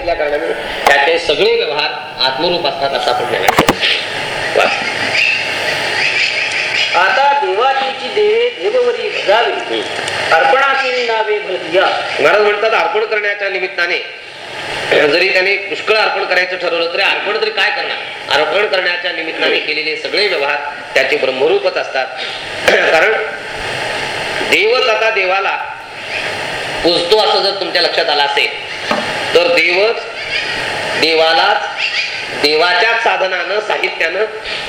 असल्या कारणाने त्याचे सगळे व्यवहार आत्मरूप असतात असं आपण आता देवाची देवे देववरी भजावी. अर्पणाची नावे भरदिया महाराज म्हणतात अर्पण करण्याच्या निमित्ताने जरी त्याने पुष्कळ अर्पण करायचं ठरवलं तरी अर्पण तरी काय करणार? अर्पण करण्याच्या निमित्ताने केलेले सगळे व्यवहार त्याचे ब्रह्मरूपच असतात. कारण देवच आता देवाला पुजतो असं जर तुमच्या लक्षात आलं असेल तर देवच देवालाच देवाच्याच साधनानं साहित्यानं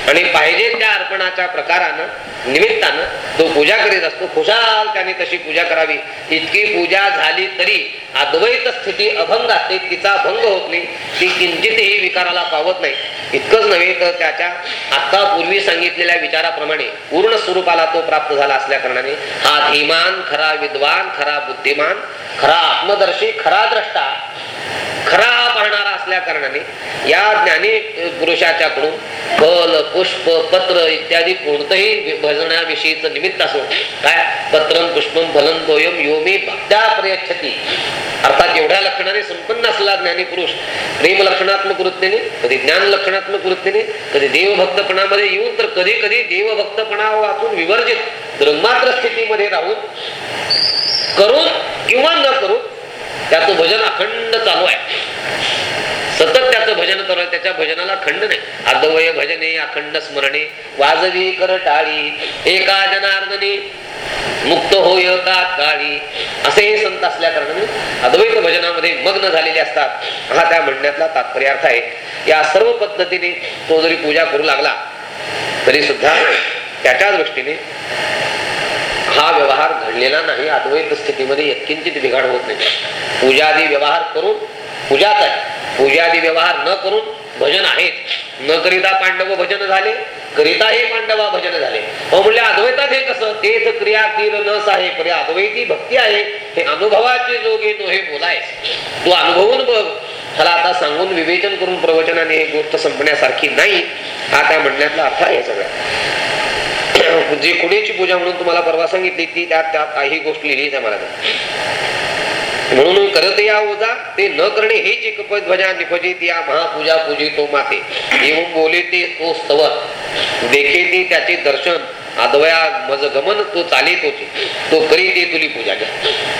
आणि पाहिजे त्या अर्पणाच्या प्रकारानं निमित्तानं तो पूजा करीत असतो खुशाल त्याने तशी पूजा करावी. इतकी पूजा झाली तरी अद्वैत स्थिती अभंग असते तिचा भंग होत नाही ती किंचितही विकाराला पावत नाही. इतकंच नव्हे तर त्याच्या आता पूर्वी सांगितलेल्या विचाराप्रमाणे पूर्ण स्वरूपाला तो प्राप्त झाला असल्या कारणाने हा धीमान खरा विद्वान खरा बुद्धिमान खरा आत्मदर्शी खरा द्रष्टा खरा पाहणारा असल्या कारणाने या ज्ञानी पुरुषाच्याकडून फल पुष्प पत्र इत्यादी कोणतंही भजनाविषयीच निमित्त असो काय? पत्रम पुष्पम फलन दोयम योमी भक्त्या प्रयच्छती. अर्थात एवढ्या लक्षणाने संपन्न असला ज्ञानी पुरुष प्रेम लक्षणात्मक वृत्तीने कधी ज्ञान लक्षणात्मक वृत्तीने कधी देवभक्तपणामध्ये येऊन तर कधी कधी देवभक्तपणा वाचून विवर्जित मात्र स्थितीमध्ये राहून करून किंवा न करून त्याचं भजन अखंड चालू आहे. सतत त्याचं भजन चालू आहे. त्याच्या भजनाला खंड नाही. अद्वय भजने अखंड स्मरणे वाजवी कर टाळी एका जनार्दने मुक्त होय काळी. असे हे संत असल्या कारणाने अद्वैत भजनामध्ये मग्न झालेले असतात. हा त्या म्हणण्यातला तात्पर्य अर्थ आहे. या सर्व पद्धतीने तो जरी पूजा करू लागला तरी सुद्धा त्याच्या दृष्टीने हा व्यवहार घडलेला नाही अद्वैत स्थितीमध्ये यत्किंचित बिघाड होत नाही. पूजादी व्यवहार करून पूजाच आहे. पूजादी व्यवहार न करून भजन आहेत. न करिता पांडव भजन झाले करिता हे पांडवा भजन झाले. अहो म्हणले अद्वैतात हे कसं? तेच क्रिया तीर न आहे परे अद्वैती भक्ती आहे. हे अनुभवाचे जोगे तो हे बोलायस तू अनुभवून बघ. ह्याला आता सांगून विवेचन करून प्रवचनाने गोष्ट संपण्यासारखी नाही. हा त्या म्हणण्यातला अर्थ आहे सगळा. जी कुणीची पूजा म्हणून तुम्हाला परवा सांगितली ती त्यात त्यात काही गोष्ट लिहिली त्या मला म्हणून करत या ओजा ते न करणे हे जे कप ध्वजा निपजित या महापूजा पूजितो माते. येऊन बोले ते तो सवत देखे ते त्याचे दर्शन आदवया मज गमन तो चाले तोचे. तो करी ते तुली पूजा घ्या.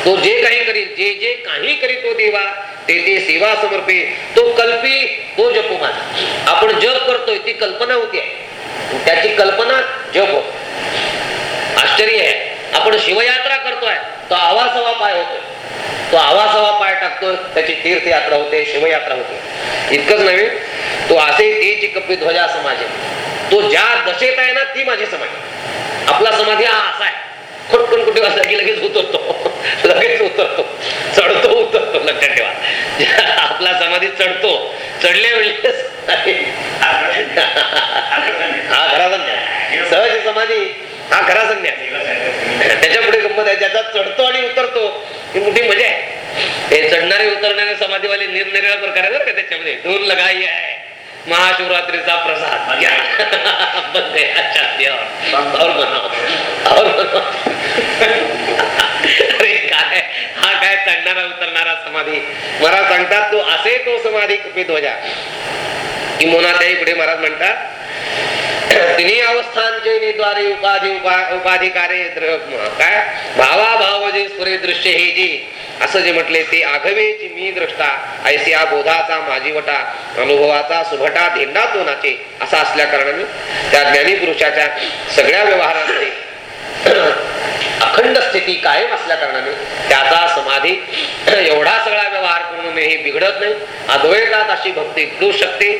तो जे काही करील जे जे काही करीतो देवा ते ते सेवा समर्पे. तो कल्पी तो जपो माझा आपण जप करतोय ती कल्पना होती आहे. त्याची कल्पना जप आश्चर्य आहे. आपण शिवयात्रा करतोय तो आवासवा पाय होतोय. तो आवासवा पाय टाकतोय त्याची तीर्थयात्रा होते शिवयात्रा होते. इतकंच नव्हे तो असे तेची कपी ध्वजा समाज आहे तो ज्या दशेत आहे ना ती माझी समाज आपला समाधी हा असा आहे. खटकन कुठे वाजला की लगेच उतरतो. लगेच उतरतो. चढतो उतरतो. लक्षात ठेवा. आपला समाधी चढतो. चढल्या वेळेस हा खरा संन्यास. सहज समाधी हा खरा संन्यास. त्याच्या पुढे गंमत आहे. ज्याचा चढतो आणि उतरतो ही मोठी मजा आहे. हे चढणारे उतरणारे समाधीवाले निरनिराळ्या प्रकार आहे बरं का त्याच्यामध्ये. दोन लगाई आहे. महाशिवरात्रीचा प्रसाद घ्या. बंद आहे. अच्छा, देवा. और बनाओ. और बनाओ. अरे काय हा काय चढणारा उतरणारा समाधी महाराज सांगतात तो असे तो समाधी कपित ध्वजा किंवा त्याही पुढे महाराज म्हणतात तिन्ही अवस्थांचे निद्वारे उपाधी उपा- उपाधिकारे काय भावा भाव जे स्फुरे दृश्य हे जे असं जे म्हटले ते आघवेची मी द्रष्टा ऐसिया बोधाचा माझी वटा अनुभवाचा सुभटा धेंडा तो नाचे असा असल्या कारणाने त्या ज्ञानी पुरुषाच्या सगळ्या व्यवहारांमध्ये अखंड स्थिती कायम असल्या कारणाने त्याचा समाधी एवढा सगळा व्यवहार करून हे बिघडत नाही. अद्वैतात अशी भक्ती घडू शकते.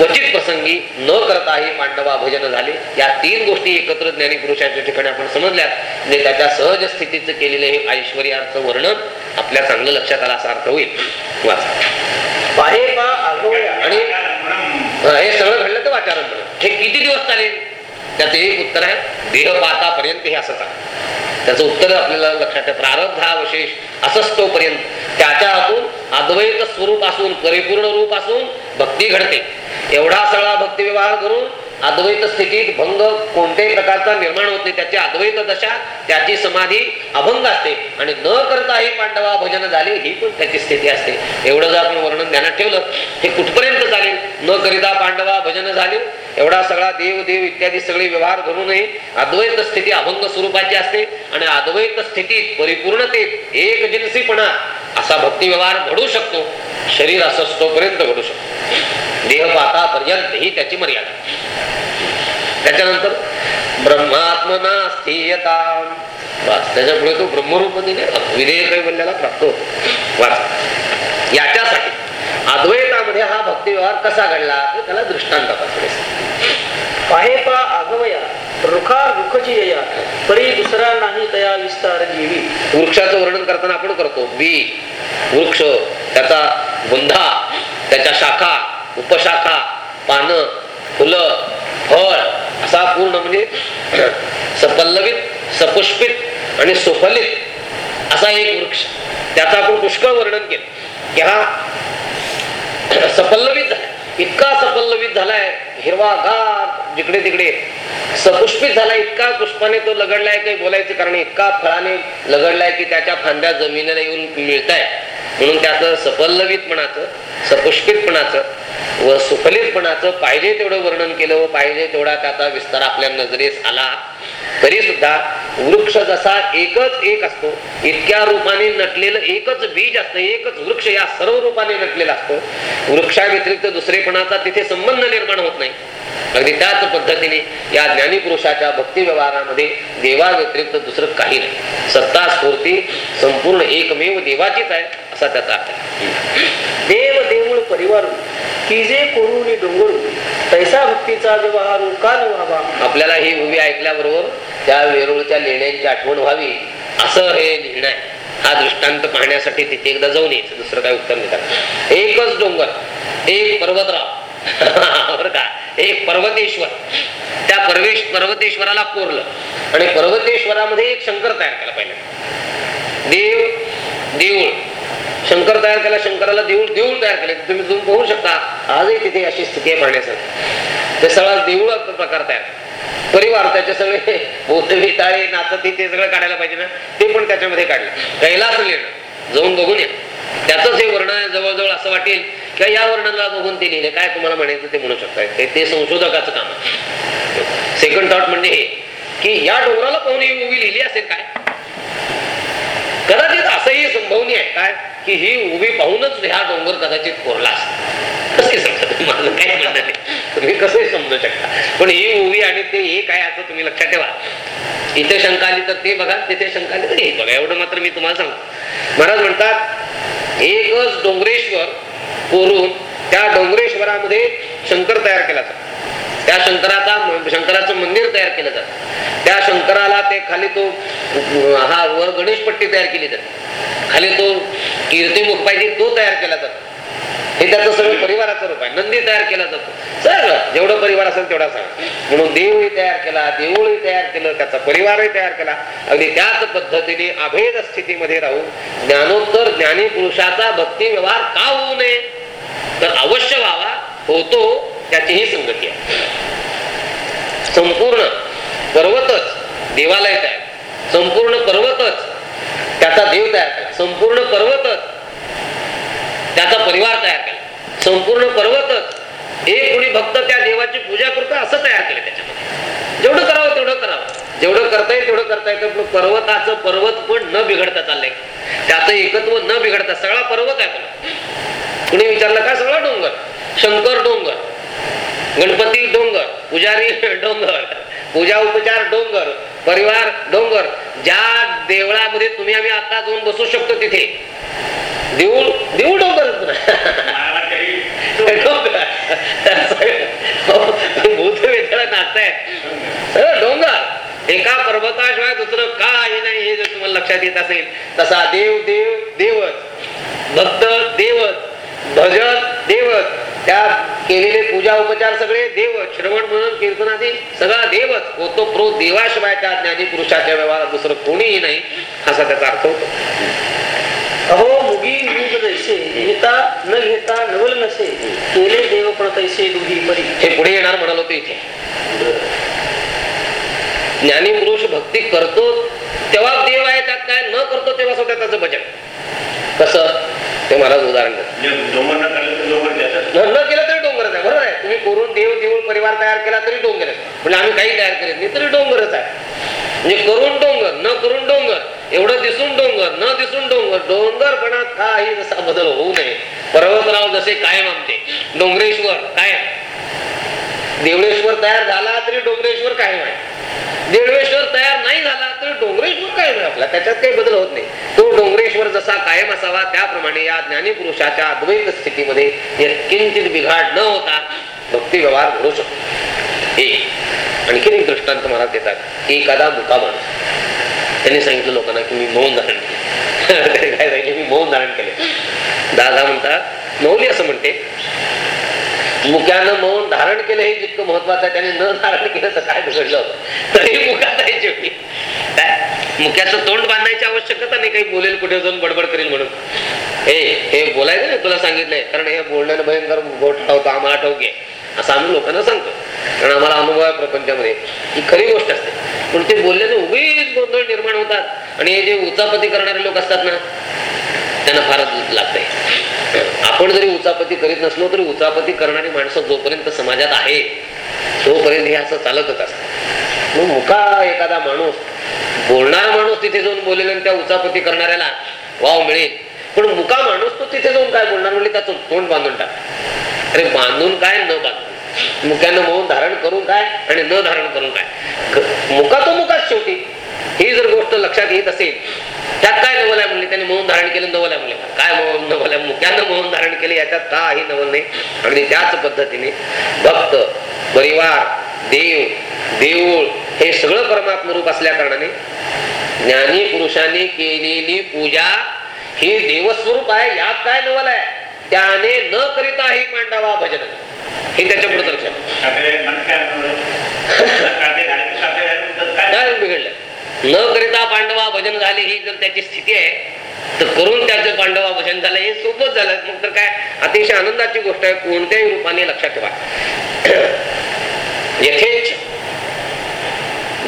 क्वचित प्रसंगी न करताही पांडवा भजन झाले. या तीन गोष्टी एकत्र ज्ञानी पुरुषाच्या ठिकाणी आपण समजल्यात. म्हणजे त्याच्या सहज स्थितीचं केलेलं हे ऐश्वर्याचं वर्णन आपल्या चांगलं लक्षात आला असा अर्थ होईल. वाचा. आणि हा, हे सगळं घडलं तर वाचारण हे किती दिवस चालेल? त्याचं एक उत्तर आहे देहपातापर्यंत हे असंच आहे त्याचं उत्तर आपल्याला लक्षात आहे प्रारब्ध हा विशेष असंच तोपर्यंत त्याच्या हातून अद्वैत स्वरूप असून परिपूर्ण रूप असून भक्ती घडते. एवढा सगळा भक्ती व्यवहार करून अद्वैत स्थितीत भंग कोणत्याही प्रकारचा निर्माण होत नाही. त्याची अद्वैत दशा त्याची समाधी अभंग असते. आणि न करताही पांडवा भजन झाले ही पण त्याची स्थिती असते. एवढं जर आपण वर्णन ध्यानात ठेवलं हे कुठपर्यंत चालेल? न करिता पांडवा भजन झाले एवढा सगळा देव देव इत्यादी सगळे व्यवहार धरूनही अद्वैत स्थिती अभंग स्वरूपाची असते. आणि अद्वैत स्थितीत परिपूर्णतेत एक जिन्सीपणा असा भक्ती व्यवहार घडू शकतो. शरीर असतोपर्यंत घडू शकतो. देहपातापर्यंत ही त्याची मर्यादा. त्याच्यानंतर ब्रह्मात्मना स्थीयता बस त्याच्या पुढे तो ब्रह्मरूपतीने विधेय कैवल्याला प्राप्त होतो. वाच. याच्यासाठी अद्वैतामध्ये हा भक्ती व्यवहार कसा घडला ते त्याला दृष्टांत पाहे पा आगवया रुखा रुखची यया परी दुसरा नाही तया विस्तार जीवी. वृक्षाचं वर्णन करताना आपण करतो. बी वृक्ष त्याचा बुंधा त्याच्या शाखा उपशाखा पानं फुलं फळ असा पूर्ण म्हणजे सपल्लवित सपुष्पित आणि सुफलित असा एक वृक्ष. त्याचा आपण पुष्कळ वर्णन केलं. की हा सपल्लवित इतका सपल्लवित झालाय हिरवागार जिकडे तिकडे. सपुष्पित झाला इतका पुष्पाने तो लगडलाय काही बोलायचं कारण इतका फळाने लगडलाय की त्याच्या फांद्या जमिनीला येऊन मिळताय. म्हणून त्याचं सपल्लवितपणाचं सपुष्पितपणाचं व सुफलितपणाचं पाहिजे तेवढं वर्णन केलं व पाहिजे तेवढा त्याचा विस्तार आपल्या नजरेस आला. तरी सुद्धा वृक्ष जसा एकच एक असतो इतक्या रूपाने नटलेलं एकच बीज असतं एकच वृक्ष या सर्व रूपाने नटलेला असतो. वृक्षा व्यतिरिक्त दुसरेपणाचा तिथे संबंध निर्माण होत नाही. अगदी त्याच पद्धतीने या ज्ञानीपुरुषाच्या भक्ती व्यवहारामध्ये देवा व्यतिरिक्त दुसरं काही नाही. सत्ता स्फूर्ती संपूर्ण एकमेव देवाचीच आहे. असा त्याचा अर्थ आहे. देव देऊळ परिवार की जे कोरुणी डोंगरू तैसा भक्तीचा व्यवहार का न व्हावा. आपल्याला ही मूवी ऐकल्याबरोबर त्या वेरूळच्या लेण्यांची आठवण व्हावी असं हे लिहिणं आहे. हा दृष्टांत पाहण्यासाठी तिथे एकदा जाऊन यायचं दुसरं काय उत्तर देतात एकच डोंगर एक पर्वतराव. बरं का? एक पर्वतेश्वर. त्या परवेश पर्वतेश्वराला कोरलं. आणि पर्वतेश्वरामध्ये एक शंकर तयार केला पाहिजे देव देऊळ शंकर तयार केला शंकराला देऊळ देऊळ तयार केले. तुम्ही तुम्ही पाहू शकता आजही तिथे अशी स्थिती आहे पाहण्यासाठी ते सगळा देऊळ प्रकार तयार. परिवार त्याचे सगळे बोधवी ताळे नाचत ते सगळं काढायला पाहिजे ना ते पण त्याच्यामध्ये काढलं. कैलास लिहिणं जाऊन बघून या. त्याचंच हे वर्णन जवळजवळ असं वाटेल. किंवा या वर्णनाला बघून ते लिहिले. काय तुम्हाला म्हणायचं ते म्हणू शकताय ते संशोधकाचं काम सेकंड थॉट म्हणजे हे की या डोंगराला पाहून ही मूवी लिहिली असेल काय? कदाचित असंही संभवनीय आहे. काय? की ही उभी पाहूनच ह्या डोंगर कदाचित कोरला असतो कसे माझं काही म्हणणं नाही. तुम्ही कसे समजू शकता. पण ही उभी आणि ते एक आहे असं तुम्ही लक्षात ठेवा. इथे शंका आली तर ते बघा तिथे शंका आली तर हे बघा. एवढं मात्र मी तुम्हाला सांगतो. महाराज म्हणतात एकच डोंगरेश्वर कोरून त्या डोंगरेश्वरामध्ये शंकर तयार केला जातो. त्या शंकराचा शंकराचं मंदिर तयार केलं जातं. त्या शंकराला ते खाली तो हा वर गणेश पट्टी तयार केली जाते. खाली तो कीर्तिमुख पाहिजे तो तयार केला जातो. हे त्याचं सगळं परिवाराचं रूप आहे. नंदी तयार केला जातो. सगळं. जेवढं परिवार असेल तेवढा सांग. म्हणून देवही तयार केला देऊळही तयार केलं त्याचा परिवारही तयार केला. अगदी त्याच पद्धतीने अभेद स्थितीमध्ये राहून ज्ञानोत्तर ज्ञानी पुरुषाचा भक्ती व्यवहार का होऊ नये? तर अवश्य व्हावा. होतो त्याची ही संगती आहे. संपूर्ण पर्वतच देवालय तयार संपूर्ण पर्वतच त्याचा देव तयार केला संपूर्ण पर्वतच त्याचा परिवार तयार केला. संपूर्ण पर्वतच एक कोणी भक्त त्या देवाची पूजा करतो असं तयार केलं त्याच्यामध्ये. जेवढं करावं तेवढं करावं. जेवढं करता येईल तेवढं करता येतं पण पर्वताचं पर्वत पण न बिघडता चाललंय. त्याचं एकत्व न बिघडता सगळा पर्वत आहे कुणी विचारलं का सगळा डोंगर? शंकर डोंगर. गणपती डोंगर पुजारी डोंगर पूजा उपचार डोंगर परिवार डोंगर ज्या देवळामध्ये तुम्ही आम्ही आता जाऊन बसू शकतो तिथे. देऊळ देऊळ डोंगर. भूत डोंगर. एका पर्वताशिवाय दुसरं काही नाही हे जर तुम्हाला लक्षात येत असेल तसा देव देव देवच. भक्त देवच. भजन देवच. त्या केलेले पूजा उपचार सगळे देव श्रवण म्हणून कीर्तनादी सगळा देवच. होतो प्रो देवाशिवाय त्या ज्ञानी पुरुषाच्या व्यवहारात दुसरं कोणीही नाही असा त्याचा अर्थ होतो. अहो मुगी मूग जैसे घेता न घेता नवल नसे केले देव पण तैसे दुही परी. हे पुढे येणार म्हणालो ते इथे. ज्ञानी पुरुष भक्ती करतो तेव्हा देव आहे त्यात काय न करतो तेव्हा सुद्धा त्याचं भजन. कसं? ते मला उदाहरण म्हणजे न काढलं तर आहे बरोबर आहे. तुम्ही करून देव देऊळ परिवार तयार केला तरी डोंगर आहे म्हणजे आम्ही काही तयार केले नाही तरी डोंगरच आहे. म्हणजे करून डोंगर न करून डोंगर एवढं दिसून डोंगर न दिसून डोंगर डोंगरपणात काही जसा बदल होऊ नये. पर्वतराव जसे कायम आमचे डोंगरेश्वर कायम. देवळेश्वर तयार झाला तरी डोंगरेश्वर कायम आहे. देवळेश्वर तयार नाही झाला तर डोंगरेश्वर काय आपला? त्याच्यात काही बदल होत नाही. तो डोंगरेश्वर जसा कायम असावा त्याप्रमाणे या ज्ञानी पुरुषाच्या अद्वैत स्थितीमध्ये किंचित बिघाड न होता भक्ती व्यवहार घडू शकतो. एक. आणखीन एक दृष्टांत मला देतात. की एखादा मुका माणूस. त्यांनी सांगितलं लोकांना की मी मौन धारण केले. काय सांगितले? मी मौन धारण केले. दादा म्हणतात मौली असं म्हणते मुख्यानं मौन धारण केलं हे जितकं महत्वाचं आहे त्याने न धारण केलं तर काय बिघडलं होतं? तरी मुखात आहे शेवटी मुख्याचं तोंड बांधायची आवश्यकता नाही काही बोलेल कुठे जाऊन बडबड करेल म्हणून. हे हे बोलायचं नाही तुला सांगितलंय. कारण हे बोलण्यानं भयंकर गोठ होतं आम्हाला ठाऊक असं आम्ही लोकांना सांगतो. कारण आम्हाला अनुभव आहे प्रपंचामध्ये. ही खरी गोष्ट असते. पण ते बोलल्याने उभीच गोंधळ निर्माण होतात. आणि हे जे उचापती करणारे लोक असतात ना त्यांना फारच लागतंय. आपण जरी उचापती करीत नसलो तरी उचापती करणारी माणसं जोपर्यंत समाजात आहे तोपर्यंत हे असं चालतच असत. मग मुका एखादा माणूस बोलणारा माणूस तिथे जाऊन बोलेल आणि त्या उचापती करणाऱ्याला वाव मिळेल. पण मुका माणूस तो तिथे जाऊन काय बोलणार म्हणजे त्याचं तोंड बांधून टाक. अरे बांधून काय न बांधून? मुक्यानं मौन धारण करून काय आणि न धारण करून काय? मुका तो मुकाच शेवटी. ही जर गोष्ट लक्षात येत असेल त्यात काय नवल आहे म्हणले? त्याने मौन धारण केलं नवल आहे म्हणले. काय मौन? नवल आहे? मुक्यानं मौन धारण केले याच्यात काही नवल नाही. अगदी त्याच पद्धतीने भक्त परिवार देव देऊळ हे सगळं परमात्म रूप असल्या कारणाने ज्ञानी पुरुषाने केलेली पूजा ही देवस्वरूप आहे. यात काय नवल आहे? त्याने न करिता ही मांडावा भजन. हे त्याच्या पुढे लक्षात काय बिघडलं? न करिता पांडवा भजन झाले ही जर त्याची स्थिती आहे तर करून त्याचं पांडवा भजन झालं हे सोपच झालं. मग तर काय? अतिशय आनंदाची गोष्ट आहे कोणत्याही रूपाने लक्षात ठेवा. यथेच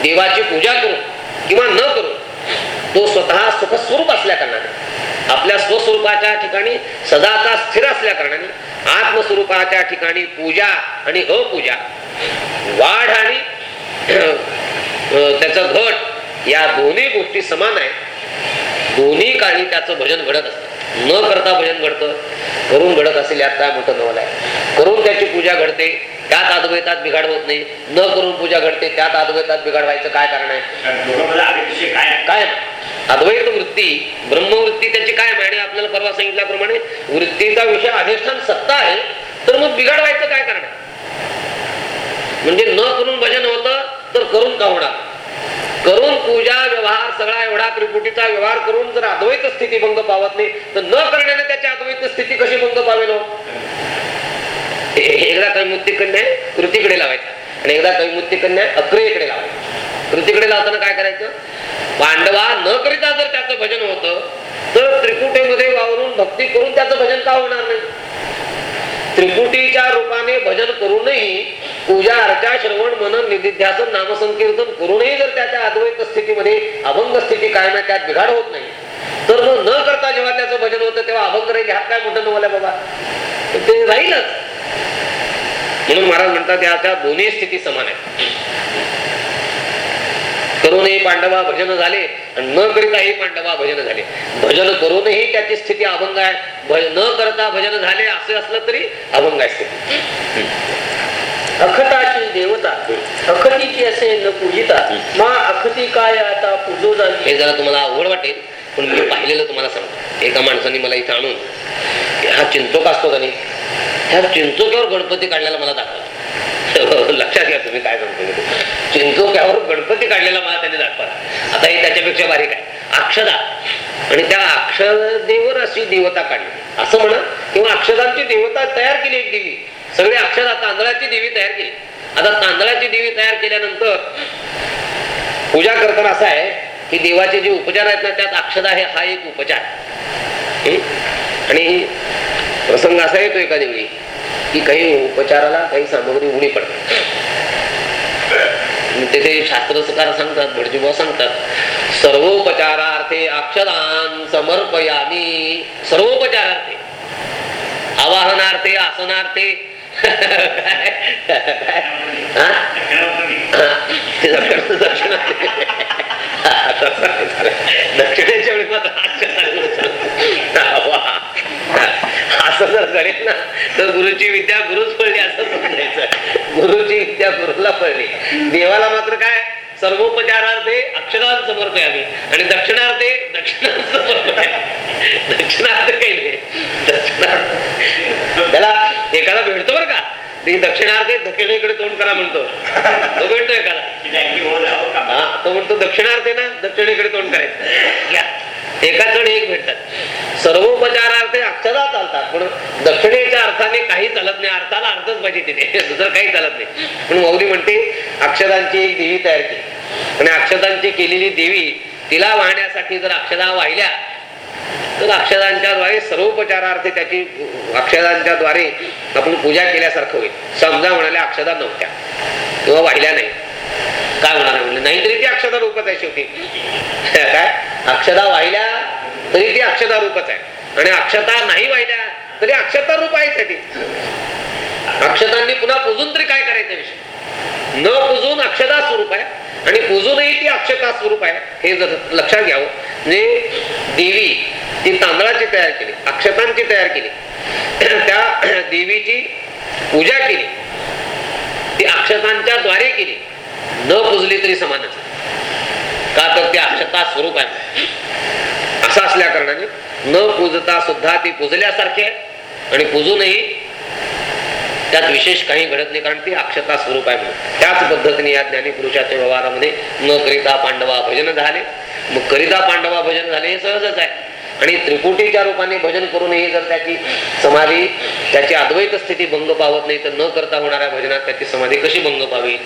देवाची पूजा करून किंवा न करून तो स्वतः सुखस्वरूप असल्या कारणाने आपल्या स्वस्वरूपाच्या ठिकाणी सदाचा स्थिर असल्या कारणाने आत्मस्वरूपाच्या ठिकाणी पूजा आणि अपूजा वाढ आणि त्याचा घट या दोन्ही गोष्टी समान आहेत. दोन्ही काळी त्याचं भजन घडत असतं. न करता भजन घडतं करून घडत असेल यात काय मोठं नवल आहे. करून त्याची पूजा घडते त्यात अद्वैतात बिघाड होत नाही. न करून पूजा घडते त्यात अद्वैतात बिघाड व्हायचं काय कारण आहे? काय अद्वैत वृत्ती ब्रह्मवृत्ती त्याची काय आणि आपल्याला परवा सांगितल्याप्रमाणे वृत्तीचा विषय अधिष्ठान सत्ता आहे तर मग बिघाड व्हायचं काय कारण आहे? म्हणजे न करून भजन होतं तर करून का होणार? करून पूजा व्यवहार सगळा एवढा त्रिपुटीचा व्यवहार करून जर अद्वैत स्थिती भंग पावत नाही तर न करण्याने त्याची अद्वैत स्थिती कशी भंग पावेल हो? एकदा कैमुक्ती कन्या कृतीकडे लावायचा. आणि एकदा कैमुक्ती कन्या अक्रियेकडे लावायचा. कृतीकडे लावताना काय करायचं? पांडवा न करिता जर त्याचं भजन होतं तर त्रिकुटीमध्ये वावरून भक्ती करून त्याचं भजन का होणार नाही? त्रिकुटीच्या रूपाने भजन करूनही पूजा अर्चा श्रवण मनन निधिध्यासन नामसंकीर्तन करूनही जर त्याच्या अद्वैत स्थितीमध्ये अभंग स्थिती कायम आहे त्यात बिघाड होत नाही. तर मग न करता जेव्हा त्याचं भजन होतं तेव्हा अभंग राहील. ह्यात काय मोठं नवल बाबा? ते राहीलच. म्हणून महाराज म्हणतात याच्या दोन्ही स्थिती समान आहेत. करूनही पांडवा भजन झाले आणि न करिताही पांडवा भजन झाले. भजन करूनही त्याची स्थिती अभंग आहे. न करता भजन झाले असे असलं तरी अभंग आहे स्थिती. अखताची देवता. अखतीची असे न पूजिता मा अखती काय आता पूजो झाली हे जरा तुम्हाला अवघड वाटेल पण मी पाहिलेलं तुम्हाला सांगतो. एका माणसाने मला इथं आणून हा चिंचोक असतो का नाही? ह्या चिंचोक्यावर गणपती काढलेला मला दाखवला लक्षात घ्या तुम्ही काय सांगतो चिंचोक्यावर गणपती काढलेला मला त्याने दाखवा. आता हे त्याच्यापेक्षा बारीक आहे अक्षदा. आणि त्या अक्षदेवर अशी देवता काढली. असं म्हणा किंवा अक्षदांची देवता तयार केली एक देवी सगळे अक्षदा तांदळाची देवी तयार केली. आता तांदळाची देवी तयार केल्यानंतर पूजा करताना असं आहे की देवाचे जे उपचार आहेत ना त्यात अक्षदा हे हा एक उपचार. आणि प्रसंग असा येतो एका देवी की काही उपचाराला काही सामग्री उडी पडते. तिथे शास्त्रसकार सांगतात भटजीबा सांगतात सर्वोपचारार्थे अक्षदान समर्पयामी. सर्वोपचारार्थे. आवाहनार्थे आसनार्थे दक्षिणेच्या वेळी मात्र असं जर घडेल ना तर गुरुची विद्या गुरुच पडली असं समजायचं गुरुची विद्या गुरुला पडली देवाला मात्र काय सर्वोपचारार्थे अक्षरात आम्ही आणि दक्षिणार्थे दक्षिणार्थ समर्पय दक्षिणार्थ काही नाही दक्षिणार्थ त्याला एकाला भेटतो बरं का ती दक्षिणार्थी दक्षिणेकडे तोंड करा म्हणतो. तो भेटतो एकाला हा तो म्हणतो दक्षिणार्थी ना दक्षिणेकडे तोंड करायचं. एकाच वेळी एक भेटतात सर्वोपचारार्थे अक्षरा चालतात पण दक्षिणेच्या अर्थाने काही चालत नाही अर्थाला अर्थच पाहिजे तिथे. दुसरं काही चालत नाही. पण मौली म्हणते अक्षरांची एक देवी तयार केली. आणि अक्षरांची केलेली देवी तिला वाहण्यासाठी जर अक्षरा वाहिल्या तर अक्षदांच्या द्वारे सर्वोपचारार्थ त्याची अक्षरांच्या द्वारे आपण पूजा केल्यासारखं होईल. समजा म्हणाल्या अक्षदा नव्हत्या. किंवा वाहिल्या नाही. काय होणार आहे नाही तरी ती अक्षता रूपच आहे शेवटी. काय? अक्षदा वाहिल्या तरी ती अक्षता रूपच आहे. आणि अक्षता नाही वाहिल्या तरी अक्षता रूप आहे त्याची अक्षतांनी पुन्हा पुजून तरी काय करायचं विषय? न पुजून अक्षदा स्वरूप आहे. आणि पुजूनही ती अक्षता स्वरूप आहे. हे जर लक्षात घ्यावं. म्हणजे देवी ती तांदळाची तयार केली अक्षतांची तयार केली त्या देवीची पूजा केली ती अक्षतांच्या द्वारे केली न पुजली तरी समानच. का तर ती अक्षता स्वरूप आहे. असं असल्या कारणाने न पूजता सुद्धा ती पुजल्यासारखी आहे. आणि पुजूनही त्यात विशेष काही घडत नाही कारण ती अक्षता स्वरूप आहे म्हणून. त्याच पद्धतीने या ज्ञानी पुरुषाच्या व्यवहारामध्ये न करिता पांडवा भजन झाले. मग करिता पांडवा भजन झाले हे सहजच आहे. आणि त्रिकुटीच्या रूपाने भजन करूनही जर त्याची समाधी त्याची अद्वैत स्थिती भंग पावत नाही तर न करता होणाऱ्या भजनात त्याची समाधी कशी भंग पावी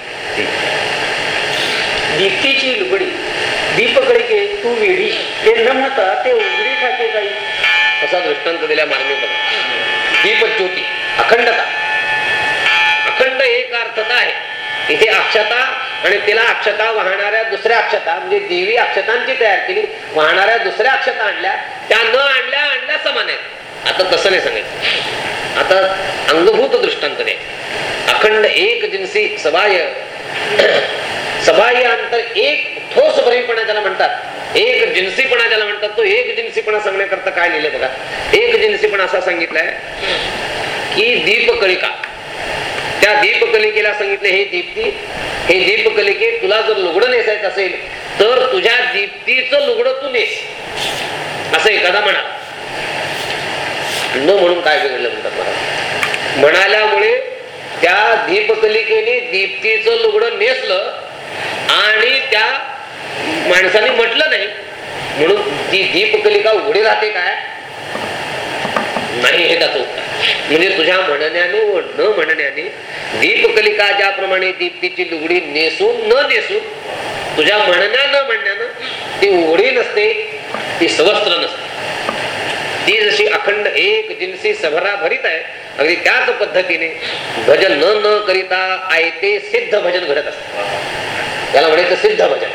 दीप्तीची लुगडी. दीपकळिके तू वेढी हे न म्हणता ते उघडी ठाके काही असा दृष्टांत दिल्या मार्मी बघा. दीपज्योती अखंडता. अखंड एक अर्थता आहे. इथे अक्षता आणि तिला अक्षता वाहणाऱ्या दुसऱ्या अक्षता म्हणजे देवी अक्षतांची तयार केली वाहणाऱ्या दुसऱ्या अक्षता आणल्या त्या न आणल्या आणल्या समान आहेत. आता तसं नाही सांगायचं. आता अंगभूत दृष्टांत नाही अखंड एक जिन्सी सबाय सबाह्य अंतर एक ठोस भरीपणा ज्याला म्हणतात एक जिन्सीपणा ज्याला म्हणतात तो एक जिन्सीपणा सांगण्याकरता काय लिहिलं बघा. एक जिन्सीपणा असा सांगितलाय की दीपकळिका त्या दीपकलिकेला सांगितले हे दीप्ती हे दीपकलिके तुला जर लुगडं नेसायचं असेल तर तुझ्या दीप्तीचं लुगडं तू नेस. असं एखादा म्हणा. न म्हणून काय बिघडलं म्हणतात मला म्हणाल्यामुळे त्या दीपकलिकेने दीप्तीचं लुगडं नेसलं आणि त्या माणसाने म्हटलं नाही. म्हणून ती दीपकलिका उघडी राहते काय? नाही हे त्याचं उत्तर. म्हणजे तुझ्या म्हणण्याने व न म्हणण्याने दीपकलिका ज्याप्रमाणे दीप्तीची लुगडी नेसून न नेसून तुझ्या म्हणण्या न म्हणण्यानं ती उघडी नसते ती सवस्त्र नसते. ती जशी अखंड एक जिन्सी सभरा भरीत आहे अगदी त्याच पद्धतीने भजन न न करिता आयते सिद्ध भजन घडत असत. त्याला म्हणायचं सिद्ध भजन.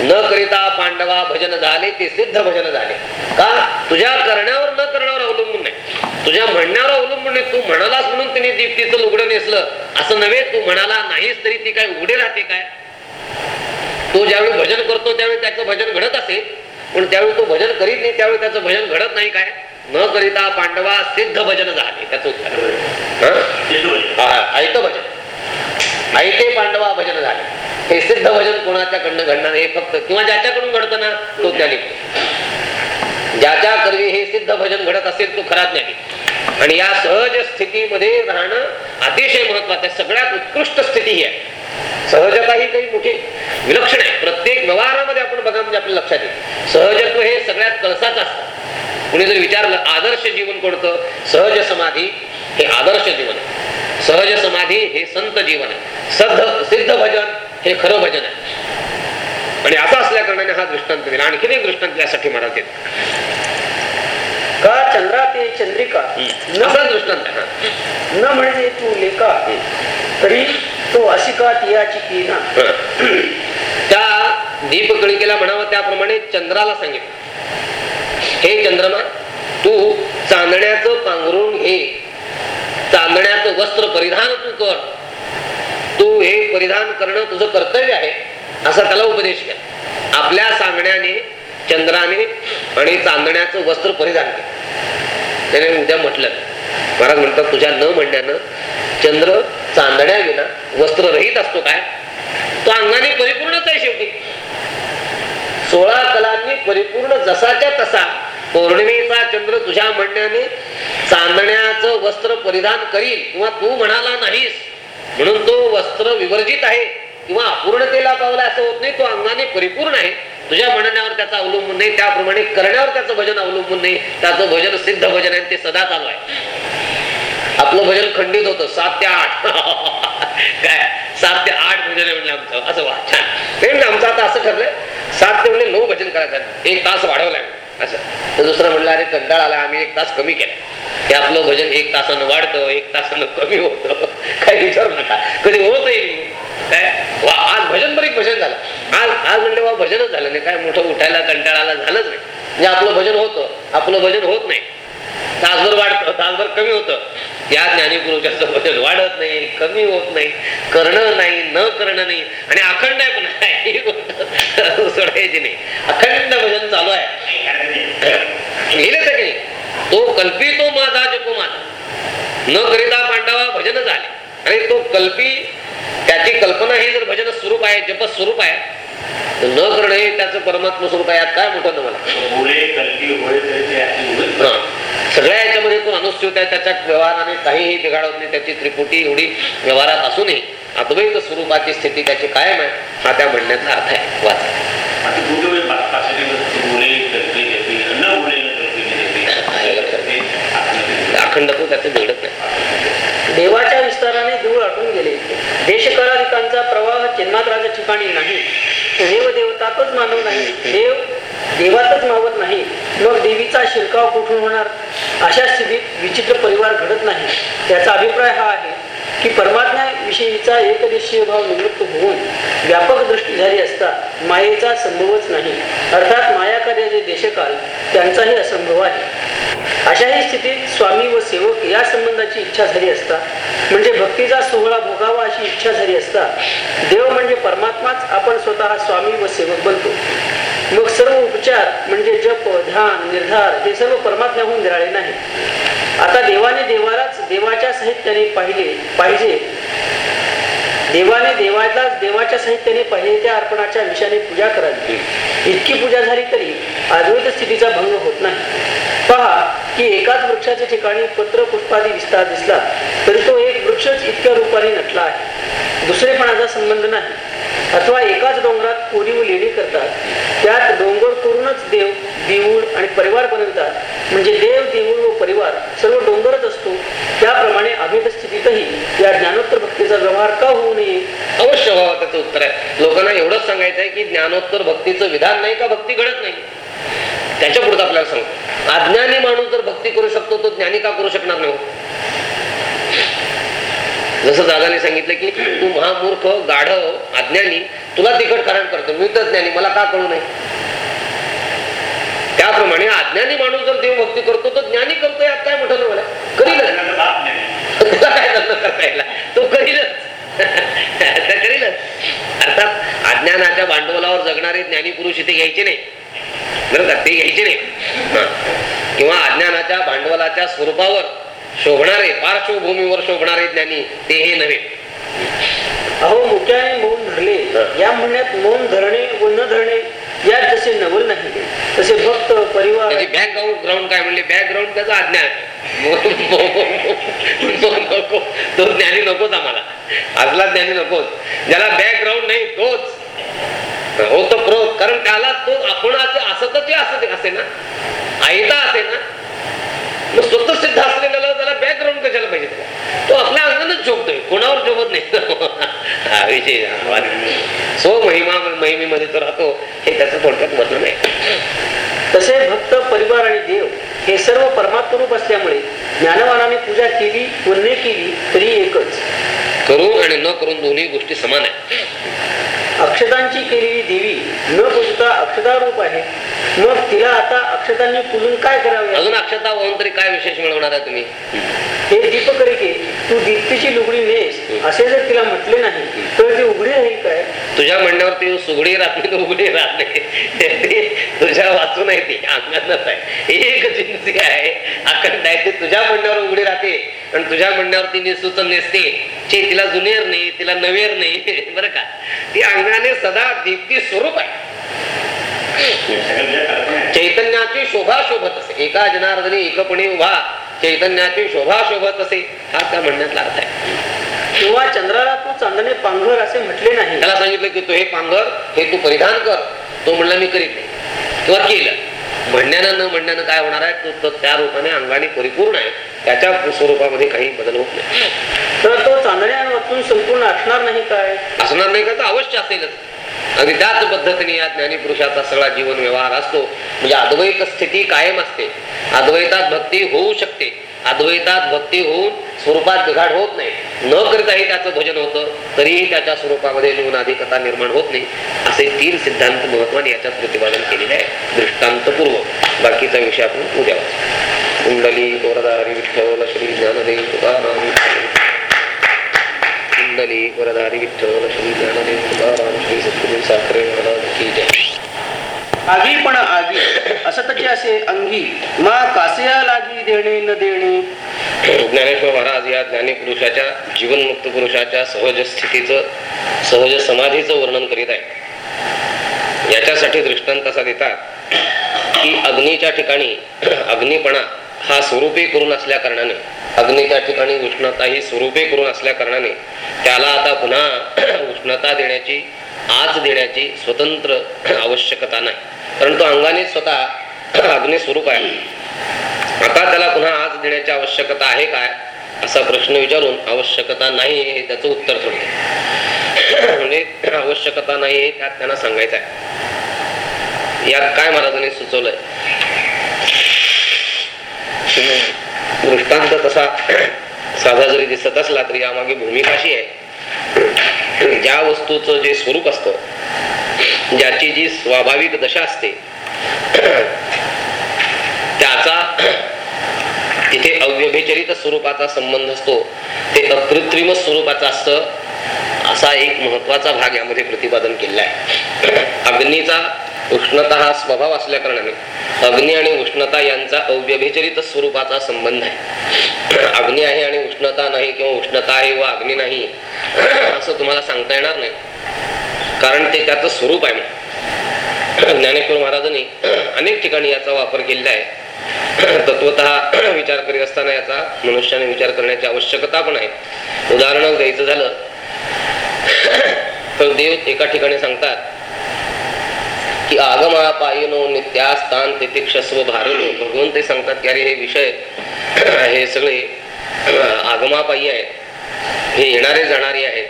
न करिता पांडवा भजन झाले ते सिद्ध भजन झाले. का? तुझ्या करण्यावर न करण्यावर अवलंबून नाही. तुझ्या म्हणण्यावर अवलंबून नाही तू म्हणालास म्हणून तिने दीप्तीचं लुगडं नेसलं. असं नव्हे तू म्हणाला नाहीस तरी ती काय उघडे राहते काय? तो ज्यावेळी भजन करतो त्यावेळी त्याचं भजन घडत असेल पण त्यावेळी तो भजन करीत नाही त्यावेळी त्याचं भजन घडत नाही काय? न करिता पांडवा सिद्ध भजन झाले. त्याचं उत्तर ऐत भजन. ऐते पांडवा भजन झाले. हे सिद्ध भजन कोणाच्याकडनं घडणार? हे फक्त किंवा ज्याच्याकडून घडतं ना तो ज्ञानी ज्याच्या करवी हे सिद्ध भजन घडत असेल तो खरा ज्ञानी आणि या सहज स्थितीमध्ये राहणं अतिशय महत्वाचं आहे. सगळ्यात उत्कृष्ट स्थिती ही आहे. सहजता ही काही मोठी विलक्षण आहे. प्रत्येक व्यवहारामध्ये आपण बघा म्हणजे आपल्या लक्षात येईल. सहजत्व हे सगळ्यात कळसाच असतं. कुणी जर विचारलं आदर्श जीवन कोणतं? सहज समाधी हे आदर्श जीवन आहे. सहज समाधी हे संत जीवन आहे. सद्ध सिद्ध भजन हे खरं भजन आहे. आणि आता असल्या कारणाने हा दृष्टांत दिला. आणखीन एक दृष्टांत यासाठी महाराज देत का चंद्रा ते चंद्रिका? न दृष्टांत हा. न म्हणजे तू लेका तरी तो असिका तियाची की ना? त्या दीपकणिकेला म्हणावं त्याप्रमाणे चंद्राला सांगितलं. हे चंद्रमा तू चांदण्याचं पांघरून घे. चांदण्याचं वस्त्र परिधान तू कर. तू हे परिधान करणं तुझं कर्तव्य आहे. असा त्याला उपदेश केला आपल्या सांगण्याने चंद्राने आणि चांदण्याचं वस्त्र परिधान केलं. त्याने उद्या म्हटलं महाराज म्हणतात तुझ्या न म्हणण्यानं चंद्र चांदण्या विना वस्त्र रहित असतो काय? तो अंगाने परिपूर्णच आहे शेवटी. सोळा कलांनी परिपूर्ण जसाच्या तसा पौर्णिमेचा चंद्र तुझ्या म्हणण्याने चांदण्याचं वस्त्र परिधान करील किंवा तू म्हणाला नाहीस. म्हणून तो वस्त्र विवर्जित आहे किंवा अपूर्णतेला पावला असं होत नाही तो अंगाने परिपूर्ण आहे. तुझ्या म्हणण्यावर त्याचा अवलंबून नाही त्याप्रमाणे करण्यावर त्याचं भजन अवलंबून नाही. त्याचं भजन सिद्ध भजन आहे ते सदा चालू आहे. आपलं भजन खंडित होतं सात ते आठ. काय? सात ते आठ भजन आहे म्हणलं आमचं. असं वा छान. म्हणलं आमचं आता असं ठरलंय. सात ते म्हणजे नऊ भजन करायचं एक तास वाढवलाय असं. तर दुसरं म्हणलं अरे कंटाळ आला. आम्ही एक तास कमी केला. हे आपलं भजन एक तासानं वाढतं एक तासानं कमी होतं. काही विचारू नका. कधी होत नाही. काय? वा आज भजन बरीच भजन झालं. आज आज म्हणले वा भजनच झालं नाही. काय मोठं उठायला कंटाळाला झालंच नाही. म्हणजे आपलं भजन होतं. आपलं भजन होत नाही. तासभर वाढतं तासभर कमी होतं. या ज्ञानीपुरुषाचं भजन वाढत नाही कमी होत नाही. करणं नाही न करणं नाही. आणि अखंड आहे पण ही गोष्ट सोडायची नाही. अखंड भजन चालू आहे. लिहिलं तर की नाही? तो कल्पितो माझा जपो माझा. न करिता पांडवा भजन झाले. आणि तो कल्पी त्याची कल्पना ही जर भजन स्वरूप आहे जप स्वरूप आहे तर न करणं हे त्याचं परमात्म स्वरूप आहे यात काय मोठं ना मला. सगळ्या याच्यामध्ये तो अनुस्यूत आहे त्याच्या व्यवहाराने काहीही बिघाड होत नाही त्याची त्रिपुटी एवढी व्यवहारात असूनही अद्वैत स्वरूपाची स्थिती त्याची कायम आहे हा त्या म्हणण्याचा अर्थ आहे. वाचा. अखंड तो त्याचं बिघडत नाही. देवाच्या गेले प्रवाह चिन्मात्राच्या ठिकाणी नाही. देव देवतातच मानव नाही. देव देवातच मावत नाही. मग देवीचा शिरकाव कुठून होणार? अशा स्थितीत विचित्र परिवार घडत नाही. त्याचा अभिप्राय हा आहे की परमात्म्याविषयीचा एकदेशीय भाव निवृत्त होऊन व्यापक दृष्टी झाली असता मायेचा संभवच नाही. अर्थात माया जे देशकाल त्यांचाही असंभव आहे. अशाही स्थितीत स्वामी व सेवक या संबंधाची इच्छा झाली असता म्हणजे भक्तीचा सोहळा भोगावा अशी इच्छा झाली असता देव म्हणजे परमात्माच आपण स्वतः स्वामी व सेवक बनतो. मग सर्व उपचार म्हणजे जप ध्यान निर्धार हे सर्व परमात्म्याहून निराळे नाही. आता देवाने देवालाच देवाच्या साहित्याने पाहिले पाहिजे. देवाने देवालाच देवाच्या साहित्याने पाहिले त्या अर्पणाच्या विषयाने पूजा करावी. इतकी पूजा झाली तरी अद्वैत स्थितीचा भंग होत नाही. पहा की एकाच वृक्षाच्या ठिकाणी पत्र पुष्पादी विस्तार दिसला तरी तो एक वृक्षच इतक्या रूपाने नटला आहे. दुसरेपणाचा संबंध नाही. अथवा एकाच डोंगरात कोरी व लेणी करतात त्यात डोंगर करूनच देव देऊळ आणि परिवार बनवतात. म्हणजे देव देऊळ व परिवार सर्व डोंगरच असतो. त्याप्रमाणे अभेद स्थितीतही या ज्ञानोत्तर भक्तीचा व्यवहार का होऊ नये? अवश्य व्हावा त्याचं उत्तर आहे. लोकांना एवढंच सांगायचं आहे की ज्ञानोत्तर भक्तीचं विधान नाही का भक्ती घडत नाही? त्याच्या पुढे आपल्याला सांगतो. अज्ञानी माणूस जर भक्ती करू शकतो तो ज्ञानी का करू शकणार नाही? हो? जसं दादाने सांगितलं की तू महामूर्ख गाढव अज्ञानी तुला तिखट कारण करतो मी तर ज्ञानी मला का कळू नाही त्याप्रमाणे अज्ञानी माणूस जर देव भक्ती करतो तर ज्ञानी करतो यात काय म्हटलं मला? करील तुला काय धंदा करता येईल तो करीलच. करीलच. अर्थात अज्ञानाच्या भांडवलावर जगणारे ज्ञानी पुरुष इथे घ्यायचे नाही. बरं का? ते घ्यायचे नाही. किंवा अज्ञानाच्या भांडवलाच्या स्वरूपावर शोभणारे पार्श्वभूमीवर शोभणारे ज्ञानी ते हे नव्हे. अहो मुक्याने मौन धरले. या म्हणण्यात मौन धरणे व न धरणे यात जसे नवल नाही. तसे भक्त परिवार बॅकग्राऊंड ग्राउंड काय म्हणले? बॅकग्राऊंड त्याचा अज्ञान. तो ज्ञानी नकोच आम्हाला. असला ज्ञानी नकोच. ज्याला बॅकग्राऊंड नाही तोच. हो तो क्रोध. कारण त्याला तो आपण असतच असत असे ना. आयता असे ना. मग स्वतः सिद्ध असलेला त्याला बॅकग्राऊंड कशाला पाहिजे तो आपल्या अंगानच झोपतोय. कोणावर झोपत नाही? हा विषय सो महिमा महिमेमध्ये तो राहतो. हे त्याचं थोडक्यात वर्णन आहे तसे भक्त परिवार आणि देव हे सर्व परमात्मरूप असल्यामुळे ज्ञानवानाने पूजा केली व न केली तरी एकच. करून आणि न करून दोन्ही गोष्टी समान आहेत. अक्षतांची केलेली देवी न पूजता अक्षता रूप आहे. मग तिला आता अक्षतांनी पूजून काय करावे? अजून अक्षता वाहून तरी काय विशेष मिळवणार आहे तुम्ही? हे दीपकरिके तू दीप्तीची लुगडी नेस असे जर तिला म्हटले नाही तर ती उघडी राहील काय? तुझ्या म्हणण्यावरती सुगडी राहत उघडी राहत. ते तुझ्या वाचून आहे ती अंगातच आहे. एक जिंती आहे. अखंड आहे. ते तुझ्या म्हणण्यावर उघडी राहते. आणि तुझ्या म्हणण्यावरती निसूच नेसते चे तिला जुनेर नाही तिला नवेर नाही. बरं का? ती अंगाने सदा दीप्ती स्वरूप आहे. चैतन्याची शोभा शोभत असे. एका जनार्दनी एकपणे उभा. चैतन्याची शोभा शोभत असे. हा त्या म्हणण्यातला अर्थ आहे. किंवा चंद्राला तू चांदणे पांघर असे म्हटले नाही. त्याला सांगितलं की तू हे पांघर हे तू परिधान कर. तो म्हणला मी करीत नाही. किंवा केलं म्हणण्यानं न म्हणण्यानं काय होणार आहे? तो त्या रूपाने अंगाने परिपूर्ण आहे. त्याच्या स्वरूपामध्ये काही बदल होत नाही. तर तो चांदण्यांवरून संपूर्ण असणार नाही काय? असणार नाही का तर अवश्य असेलच. अगदी त्याच पद्धतीने या ज्ञानी पुरुषाचा सगळा जीवन व्यवहार असतो. म्हणजे अद्वैत स्थिती कायम असते. अद्वैतात भक्ती होऊ शकते. अद्वैतात भक्ती होऊन स्वरूपात बिघाड होत नाही. न करताही त्याचं भजन होतं तरीही त्याच्या स्वरूपामध्ये न्यूनाधिकता निर्माण होत नाही. असे तीन सिद्धांत महत्वाने याच्यात प्रतिपादन केलेले आहे दृष्टांतपूर्वक. बाकीचा विषय आपण उद्या कुंडली वरदारी विठ्ठल श्री ज्ञानदेव तुकाराम. कुंडली वरदारी विठ्ठल श्री ज्ञानदेव तुकाराम. श्री सद्गुरू साखरे महाराज की जय. आगी पण आगी. असतचे असे अंगी मा कासया लागी देणे न देणे. ज्ञानेश्वर महाराज या ज्ञानी पुरुषाच्या जीवनमुक्त पुरुषाच्या सहज स्थितीचं सहज समाधीचं वर्णन करीत आहे याच्यासाठी दृष्टांत असा देतात की अग्नीच्या ठिकाणी अग्निपणा हा स्वरूपी करून असल्या कारणाने अग्नीच्या ठिकाणी उष्णता ही स्वरूपी करून असल्या कारणाने त्याला आता पुन्हा उष्णता देण्याची आज देण्याची स्वतंत्र आवश्यकता नाही. कारण तो अंगाने स्वतः अग्नि स्वरूप आहे. आता त्याला पुन्हा आज देण्याची आवश्यकता आहे काय? असा प्रश्न विचारून आवश्यकता नाही हे त्याचं उत्तर सोडते. म्हणजे आवश्यकता नाही हे त्यात त्यांना सांगायचं आहे. यात काय महाराजांनी सुचवलंय? दृष्टांत तसा साधा जरी दिसत असला तरी यामागे भूमिकाशी आहे. ज्या वस्तूचं जे स्वरूप असतं ज्याची जी स्वाभाविक दशा असते त्याचा तिथे अव्यभिचरित स्वरूपाचा संबंध असतो ते अकृत्रिम स्वरूपाचा असतं असा एक महत्त्वाचा भाग यामध्ये प्रतिपादन केलेला आहे. अग्नीचा उष्णता हा स्वभाव असल्या कारणाने अग्नी आणि उष्णता यांचा अव्यभिचरित स्वरूपाचा संबंध आहे. अग्नी आहे आणि उष्णता नाही किंवा उष्णता आहे व अग्नी नाही असं तुम्हाला सांगता येणार नाही. कारण ते त्याचं स्वरूप आहे ज्ञानेश्वर महाराजांनी अनेक ठिकाणी याचा वापर केलेला आहे. तत्वत विचार करीत असताना याचा मनुष्याने विचार करण्याची आवश्यकता पण आहे. उदाहरण द्यायचं झालं तर देव एका ठिकाणी सांगतात की आगमा पायनो नित्यास्तान तितिक्षस्व भारलो भगवंत ते सांगतात की अरे हे विषय हे सगळे आगमापायी आहेत. हे येणारे जाणारे आहेत.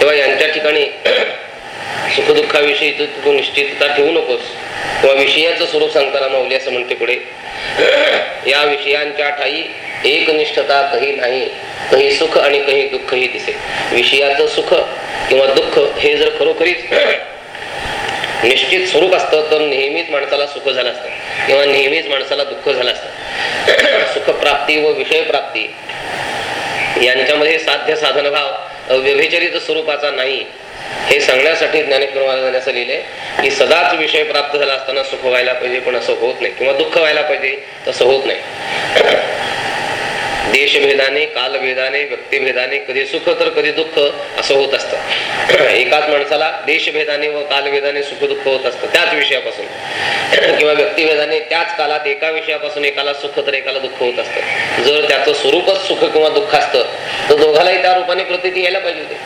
तेव्हा यांच्या ठिकाणी सुखदुःखाविषयी तू तू निश्चितता ठेवू नकोस. किंवा विषयाचं स्वरूप सांगताना माऊली असं म्हणते पुढे. या विषयांच्या ठाई एकनिष्ठता काही नाही. काही सुख आणि काही दुःखही दिसे. विषयाचं सुख किंवा दुःख हे जर खरोखरीच निश्चित स्वरूप असतं तर नेहमीच माणसाला सुख झालं असतं. किंवा नेहमीच माणसाला दुःख झालं असतं. सुखप्राप्ती व विषय प्राप्ती यांच्यामध्ये साध्य साधन भाव व्यभिचरित स्वरूपाचा नाही. हे सांगण्यासाठी ज्ञानेश्वर महाराजांनी असं लिहिले की सदाच विषय प्राप्त झाला असताना सुख व्हायला पाहिजे पण असं होत नाही. किंवा दुःख व्हायला पाहिजे तसं होत नाही. देशभेदाने कालभेदाने व्यक्तिभेदाने कधी सुख तर कधी दुःख असं होत असतं. एकाच माणसाला देशभेदाने व कालभेदाने सुख दुःख होत असतं त्याच विषयापासून. किंवा व्यक्तिभेदाने त्याच कालात एका विषयापासून एकाला सुख तर एकाला दुःख होत असतं. जर त्याचं स्वरूपच सुख किंवा दुःख असतं तर दोघालाही त्या रूपाने प्रतिती यायला पाहिजे होती.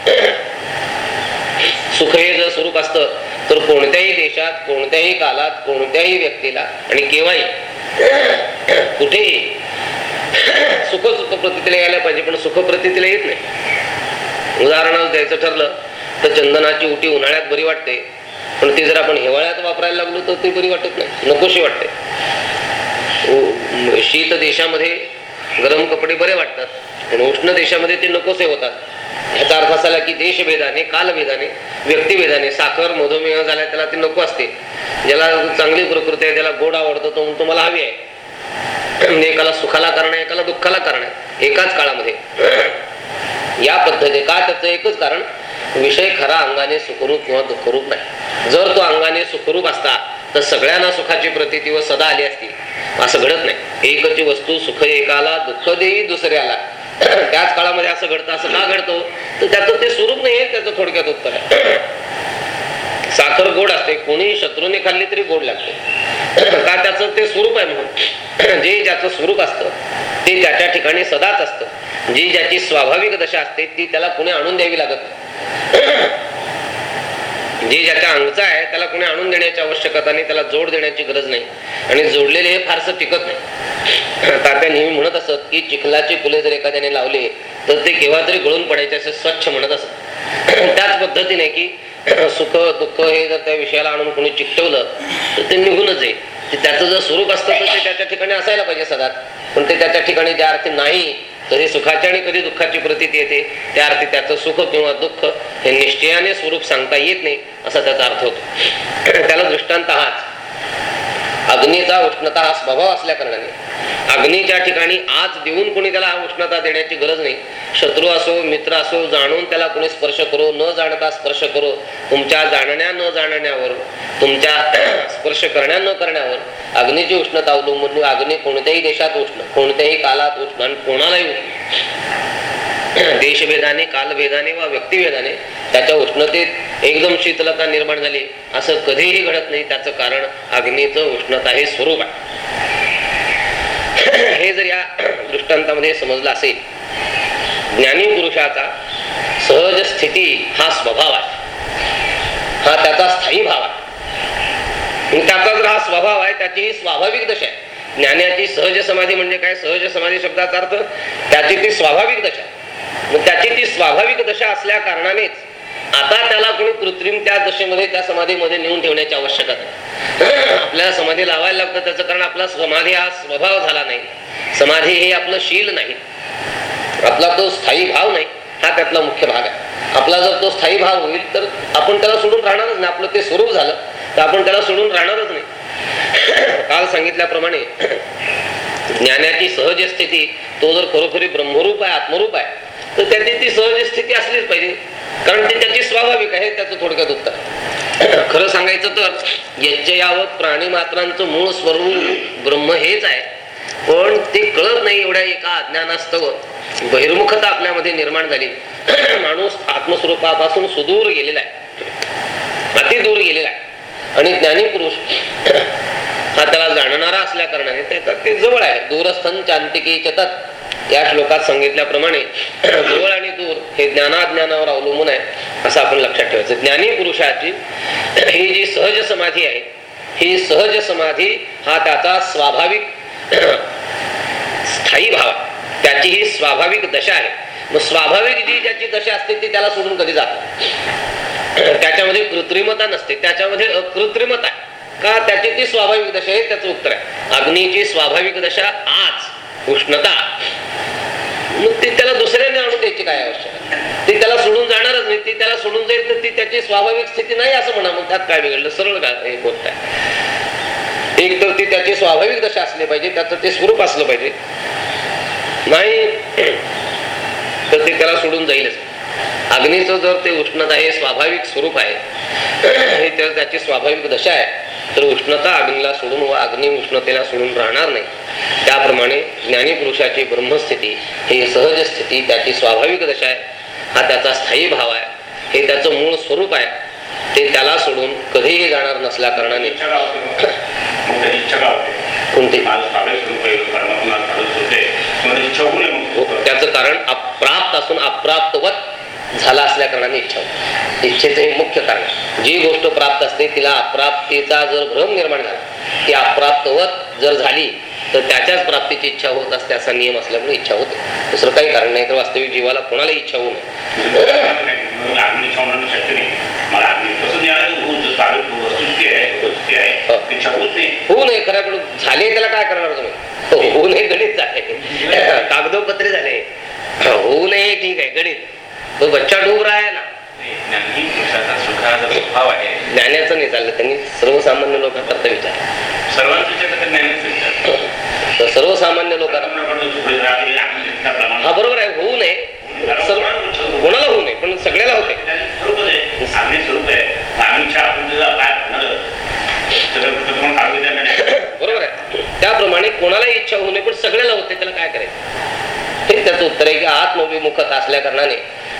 सुख हे जर स्वरूप असतं तर कोणत्याही देशात कोणत्याही कालात कोणत्याही व्यक्तीला आणि केव्हाही कुठेही सुख सुख प्रतीला यायला पाहिजे पण सुख प्रतीला येत नाही. उदाहरणार्थ द्यायचं ठरलं तर चंदनाची उटी उन्हाळ्यात बरी वाटते पण ती जर आपण हिवाळ्यात वापरायला लागलो तर ती बरी वाटत नाही नकोशी वाटते. उ- शीत देशामध्ये गरम कपडे बरे वाटतात पण उष्ण देशामध्ये ते नकोसे होतात. ह्याचा अर्थ असा की देशभेदाने कालभेदाने व्यक्तिभेदाने साखर मधुमेह झाला त्याला ती नको असते. ज्याला चांगली प्रकृती आहे त्याला गोड आवडतो तो म्हणून तुम्हाला हवी आहे. म्हणजे एकाला सुखाला कारण आहे एकाला दुःखाला कारण आहे. एकाच काळामध्ये. या पद्धती का त्याचं एकच कारण? विषय खरा अंगाने सुखरूप किंवा दुःखरूप नाही. जर तो अंगाने सुखरूप असता तर सगळ्यांना सुखाची प्रती व सदा आली असती. असं घडत नाही. एकची वस्तू सुख एकाला दुःख देई दुसऱ्याला. त्याच काळामध्ये असं घडतं असं का घडतो? तर त्याचं ते स्वरूप नाही त्याचं थोडक्यात उत्तर आहे. साखर गोड असते कोणी शत्रूने खाल्ली तरी गोड लागते. का त्याचं ते स्वरूप आहे म्हणून? जे ज्याचं स्वरूप असतं ते त्याच्या ठिकाणी सदाच असतं. जी ज्याची स्वाभाविक दशा असते ती त्याला कोणी आणून द्यावी लागत जे ज्याच्या अंगचा आहे त्याला कोणी आणून देण्याची आवश्यकता नाही त्याला जोड देण्याची गरज नाही. आणि जोडलेले हे फारसं टिकत नाही. तात्या नेहमी म्हणत असत की चिखलाचे फुले जर एखाद्याने लावले तर ते केव्हा तरी गळून पडायचे असे स्वच्छ म्हणत असत. त्याच पद्धतीने की सुख दुःख हे जर त्या विषयाला आणून कोणी चिकटवलं तर ते निघूनच आहे. त्याचं जर स्वरूप असतं तर ते त्याच्या ठिकाणी असायला पाहिजे सदात. पण ते त्याच्या ठिकाणी ज्या अर्थी नाही कधी सुखाची आणि कधी दुःखाची प्रतीती येते. त्या अर्थी त्याचं सुख किंवा दुःख हे निश्चयाने स्वरूप सांगता येत नाही असा त्याचा अर्थ होतो. त्याला दृष्टांत हाच अग्नीचा उष्णता हा स्वभाव असल्या कारणाने अग्नीच्या ठिकाणी आज देऊन कोणी त्याला उष्णता देण्याची गरज नाही. शत्रू असो मित्र असो जाणून त्याला कोणी स्पर्श करो न जाणता स्पर्श करो. तुमच्या जाणण्या न जाणण्यावर तुमच्या स्पर्श करण्या न करण्यावर अग्नीची उष्णता अवलंबून अग्नी कोणत्याही देशात उष्ण कोणत्याही कालात उष्ण आणि कोणालाही उष्ण. देशभेदाने कालभेदाने वा व्यक्तिभेदाने त्याच्या उष्णतेत एकदम शीतलता निर्माण झाली. असं कधीही घडत नाही. त्याचं कारण अग्नीचं उष्णता हे स्वरूप आहे. हे जर या दृष्टांतामध्ये समजलं असेल ज्ञानी पुरुषाचा सहज स्थिती हा स्वभाव आहे. हा त्याचा स्थायी भाव आहे. त्याचा जर हा स्वभाव आहे त्याची ही स्वाभाविक दशा आहे. ज्ञानाची सहज समाधी म्हणजे काय? सहज समाधी शब्दाचा अर्थ त्याची ती स्वाभाविक दशा मग त्याची ती स्वाभाविक दशा असल्या कारणानेच आता त्याला कोणी कृत्रिम त्या दशेमध्ये त्या समाधीमध्ये नेऊन ठेवण्याची आवश्यकता नाही. आपल्याला समाधी लावायला लागतं त्याचं कारण आपला समाधी हा स्वभाव झाला नाही. समाधी हे आपलं शील नाही. आपला तो स्थायी भाव नाही हा त्यातला मुख्य भाग आहे. आपला जर तो स्थायी भाव होईल तर आपण त्याला सोडून राहणारच नाही. आपलं ते स्वरूप झालं तर आपण त्याला सोडून राहणारच नाही. काल सांगितल्याप्रमाणे ज्ञानाची सहज स्थिती तो जर खरोखरी ब्रह्मरूप आहे आत्मरूप आहे तर त्याची ती सहज स्थिती असलीच पाहिजे. कारण ती त्याची स्वाभाविक आहे त्याचं थोडक्यात उत्तर. खरं सांगायचं तर यज्ञ यावत प्राणी मात्रांचं मूळ स्वरूप ब्रह्म हेच आहे. पण ते कळत नाही एवढ्या एका अज्ञानास्तव. बहिर्मुखता आपल्यामध्ये निर्माण झाली. माणूस आत्मस्वरूपापासून सुदूर गेलेला आहे. अति दूर गेलेला आहे. आणि ज्ञानी पुरुष हा त्याला जाणणारा असल्या कारणाने त्याचा ते जवळ आहे. दूरस्थन चांतिकी चतात या श्लोकात सांगितल्याप्रमाणे जवळ आणि दूर हे ज्ञानाज्ञानावर अवलंबून आहे असं आपण लक्षात ठेवायचं. ज्ञानी पुरुषाची ही जी सहज समाधी आहे ही सहज समाधी हा त्याचा स्वाभाविक स्थायी भाव त्याची ही स्वाभाविक दशा आहे. मग स्वाभाविक जी ज्याची दशा असते ती त्याला सोडून कधी जात त्याच्यामध्ये कृत्रिमता नसते. त्याच्यामध्ये अकृत्रिमता आहे. का? त्याची ती स्वाभाविक दशा आहे त्याचं उत्तर आहे. अग्नीची स्वाभाविक दशा आज उष्णता. मग ती त्याला दुसऱ्याने आणून द्यायची काय आवश्यक? ती त्याला सोडून जाणारच नाही ती त्याला सोडून जाईल तर ती त्याची स्वाभाविक स्थिती नाही असं म्हणा मग त्यात काय बिघडलं? सरळ काय हे गोष्ट आहे एक तर ती त्याची स्वाभाविक दशा असली पाहिजे त्याचं ते स्वरूप असलं पाहिजे. नाही तर ते त्याला सोडून जाईलच. अग्नीचं जर ते उष्णता हे स्वाभाविक स्वरूप आहे हे त्याची स्वाभाविक दशा आहे तर उष्णता अग्नीला सोडून व अग्नी उष्णतेला सोडून राहणार नाही. त्याप्रमाणे ज्ञानी पुरुषाची ब्रह्मस्थिती ही सहज स्थिती त्याची स्वाभाविक दशा आहे. हा त्याचा स्थायी भाव आहे. हे त्याचं मूळ स्वरूप आहे. ते त्याला सोडून कधीही जाणार नसल्या कारणाने. कोणती? नये मग. त्याचं कारण अप्राप्त असून अप्राप्तवत झाला असल्या कारणाने इच्छा होते. इच्छेचं हे मुख्य कारण. जी गोष्ट प्राप्त असते तिला अप्राप्तीचा जर भ्रम निर्माण झाला ती अप्राप्तवत जर झाली तर त्याच्याच प्राप्तीची इच्छा होत असते असा नियम असल्यामुळे इच्छा होते. दुसरं काही कारण नाही तर वास्तविक जीवाला कोणालाही इच्छा होऊ नये. होऊ नये खऱ्याकडून झाले त्याला काय करणार तुम्ही? हो, होऊ नये गणित झाले. कागदोपत्रे झाले. हो, होऊ नये ठीक आहे गणित. तो बच्चा डूब रहा है ना ज्ञानाचं नाही चाललं त्यांनी सर्वसामान्य लोकांकरता विचार सर्वांचं सर्वसामान्य लोकांना हा बरोबर आहे होऊ नये. सर्व कोणाला होऊ नये पण सगळ्याला होते. बरोबर आहे. त्याप्रमाणे कोणालाही इच्छा होऊ नये पण सगळ्याला होते त्याला काय करायचं? हे त्याचं उत्तर आहे की आत्मविमुखत असल्या कारणाने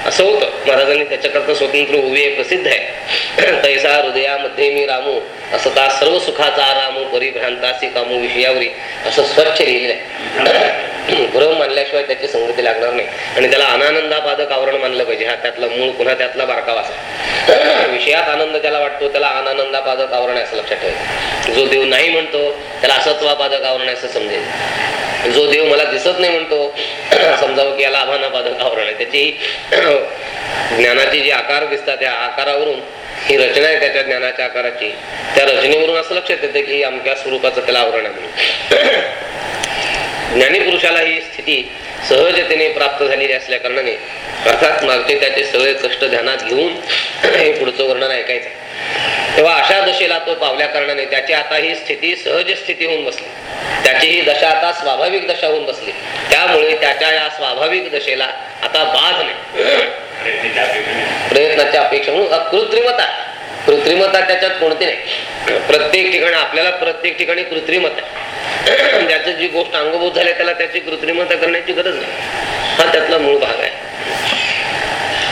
असं होतं. महाराजांनी त्याच्याकरता स्वतंत्र उभे प्रसिद्ध आहे. तैसा हृदयामध्ये मी रामू असं ता सर्व सुखाचा रामू परिभ्रांतासी कामू विषयावरी असं स्वच्छ लिहिलेलं आहे. भ्रम मानल्याशिवाय त्याची संगती लागणार नाही. आणि त्याला अनानंदापादक आवरण मानलं पाहिजे. हा त्यातला मूळ पुन्हा त्यातला बारकावा असा विषयात आनंद ज्याला वाटतो त्याला अनानंदापादक आवरण असं लक्षात ठेवायचं जो देव नाही म्हणतो त्याला असत्वापादक आवरण असं समजेल. जो देव मला दिसत नाही म्हणतो समजावं की याला आव्हानापादक आवरण आहे त्याची ज्ञानाची जी आकार दिसतात त्या आकारावरून ही रचना आहे त्याच्या ज्ञानाच्या आकाराची. त्या रचनेवरून असं लक्षात येतं की अमक्या स्वरूपाचं त्याला आवरण आहे ज्ञानीपुरुषाला ज्ञानी पुरुषाला ही स्थिती सहजतेने प्राप्त झालेली असल्या कारणाने अर्थात मागचे त्याचे सगळे कष्ट ध्यानात घेऊन हे पुढचं वर्णन ऐकायचं. तेव्हा अशा दशेला तो पावल्या कारणाने त्याची आता ही स्थिती सहज स्थिती होऊन बसली. त्याची ही दशा आता स्वाभाविक दशा होऊन बसली. त्यामुळे त्याच्या या स्वाभाविक दशेला आता बाध नाही. प्रयत्नाच्या प्रयत्नाची अपेक्षा म्हणून कृत्रिमता कृत्रिमता त्याच्यात कोणती नाही. प्रत्येक ठिकाणी आपल्याला प्रत्येक ठिकाणी कृत्रिमता आहे. ज्याचं जी गोष्ट अंगभूत झाली त्याला त्याची कृत्रिमता करण्याची गरज नाही. हा त्यातला मूळ भाग आहे.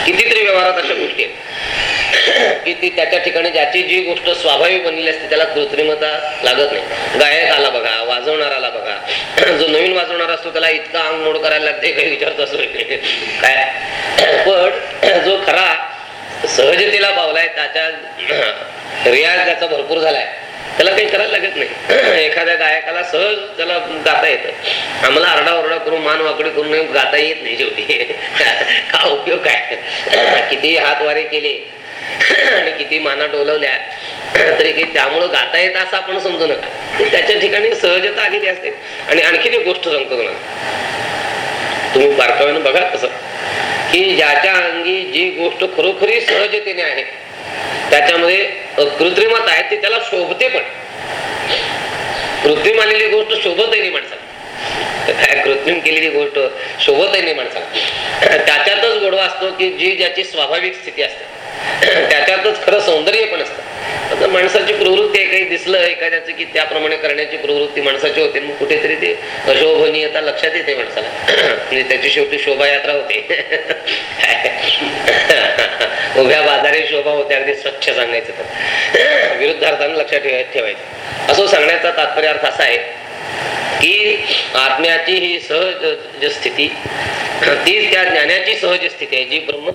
कितीतरी व्यवहारात अशा गोष्टी आहेत. की ती त्याच्या ठिकाणी ज्याची जी गोष्ट स्वाभाविक बनलेली असते त्याला कृत्रिमता लागत नाही. गायक आला बघा वाजवणाराला बघा. जो नवीन वाजवणार असतो त्याला इतका अंग मोड करायला लागते काही विचारत असतो काय? पण जो खरा सहजतेला पावलाय त्याच्या रियाज त्याचा भरपूर झालाय. त्याला काही करायला लागत नाही. एखाद्या गायकाला सहज त्याला गाता येतं. आम्हाला आरडाओरडा करून मान वाकडी करून गाता येत नाही शेवटी. का उपयोग काय? किती हातवारे केले आणि किती माना डोलवल्या. तरी की त्यामुळं गाता येत असं आपण समजू नका. म्हणजे त्याच्या ठिकाणी सहजता आलेली असते. आणि आणखीन एक गोष्ट सांगतो तुम्हाला. तुम्ही बारकाव्यानं बघा कसं की ज्याच्या अंगी जी गोष्ट खरोखरी सहजतेने आहे त्याच्यामध्ये कृत्रिमत आहे ते त्याला शोभते पण. कृत्रिम आलेली गोष्ट शोभतही नाही माणसाला. काय कृत्रिम केलेली गोष्ट शोभतही नाही माणसाला. त्याच्यातच गोडवा असतो की जी ज्याची स्वाभाविक स्थिती असते. त्याच्यातच खरं सौंदर्य पण असतं. आता माणसाची प्रवृत्ती आहे काही दिसलं एखाद्याचं की त्याप्रमाणे करण्याची प्रवृत्ती माणसाची होते. मग कुठेतरी ते अशोभनीयता लक्षात येते माणसाला. म्हणजे त्याची शेवटी शोभायात्रा होते. उभ्या बाजारी शोभा होते अगदी स्वच्छ सांगायचं तर. विरुद्धार्थानं लक्षात ठेवाय ठेवायचं. असं सांगण्याचा तात्पर्य अर्थ असा आहे की आत्म्याची ही सहज स्थिती ती त्या ज्ञानाची सहज स्थिती आहे जी ब्रह्म